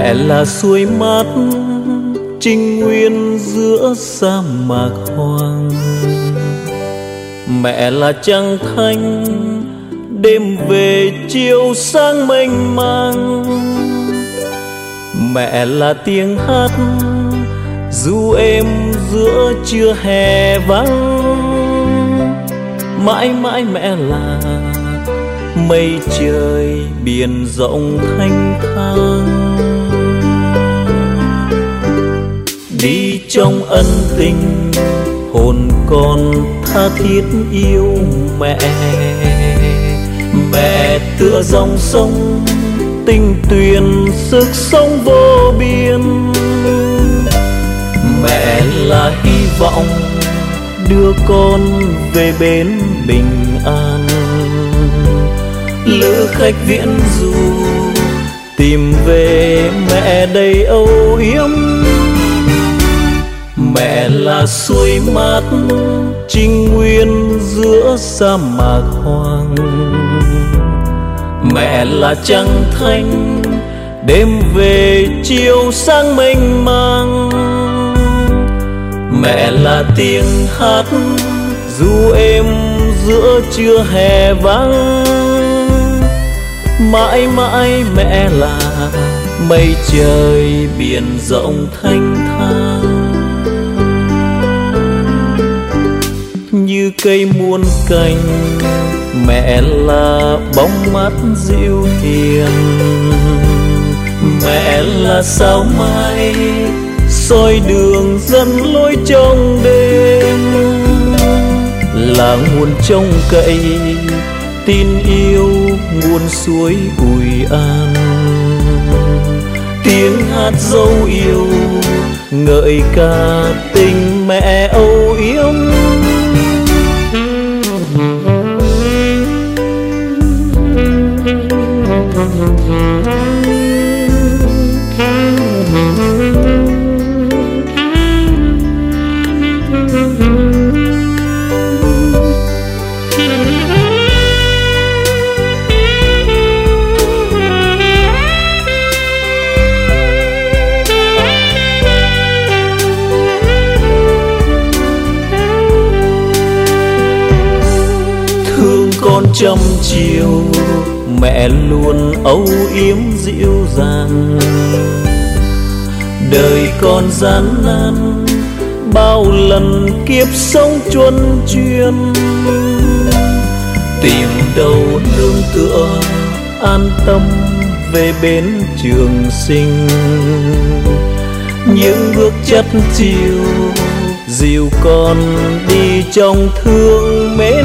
mẹ là suối mát, trinh nguyên giữa sa mạc hoang. Mẹ là trăng thanh, đêm về chiều sáng mênh mang. Mẹ là tiếng hát du êm giữa trưa hè vắng. Mãi mãi mẹ là mây trời biển rộng thanh thang. Trong ân tình. Hồn con tha thiết yêu mẹ. Mẹ tựa dòng sông, tình tuyền sức sống vô biên. Mẹ là hy vọng đưa con về bến bình an. Lữ khách viễn du tìm về mẹ đầy âu yếm mẹ là suối mát, trinh nguyên giữa sa mạc hoang. Mẹ là trăng thanh, đêm về chiều sáng mênh mang. Mẹ là tiếng hát du êm giữa trưa hè vắng mãi mãi mẹ là mây trời biển rộng thanh thang. Như cây muôn cành, mẹ là bóng mát dịu hiền. Mẹ là sao mai soi đường dẫn lối trong đêm. Là nguồn trông cậy, tin yêu nguồn suối bùi an. Tiếng hát dấu yêu, ngợi ca tình mẹ âu yếm. Con trăm chiều, mẹ luôn âu yếm dịu dàng. Đời con gian nan, bao lần kiếp sống chuân chuyên. Tìm đâu nương tựa an tâm về bến trường sinh. Những bước chất chiều dìu con đi trong thương mến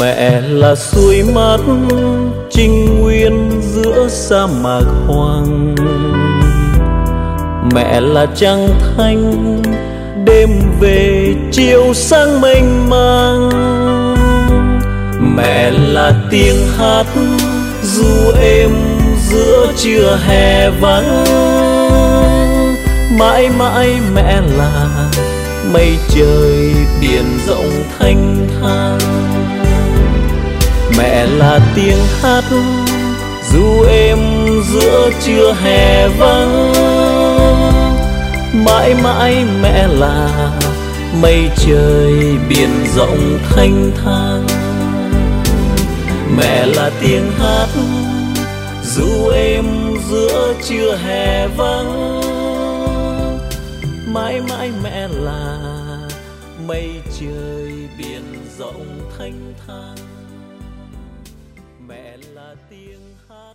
mẹ là suối mắt trinh nguyên giữa sa mạc hoang. Mẹ là trăng thanh, đêm về chiều sáng mênh mang. Mẹ là tiếng hát du êm giữa trưa hè vắng. Mãi mãi mẹ là mây trời biển rộng thanh thang mẹ là tiếng hát, dù em giữa trưa hè vắng. Mãi mãi mẹ là mây trời biển rộng thanh thang. Mẹ là tiếng hát, dù em giữa trưa hè vắng. Mãi mãi mẹ là mây trời biển rộng thanh thang là tiếng hát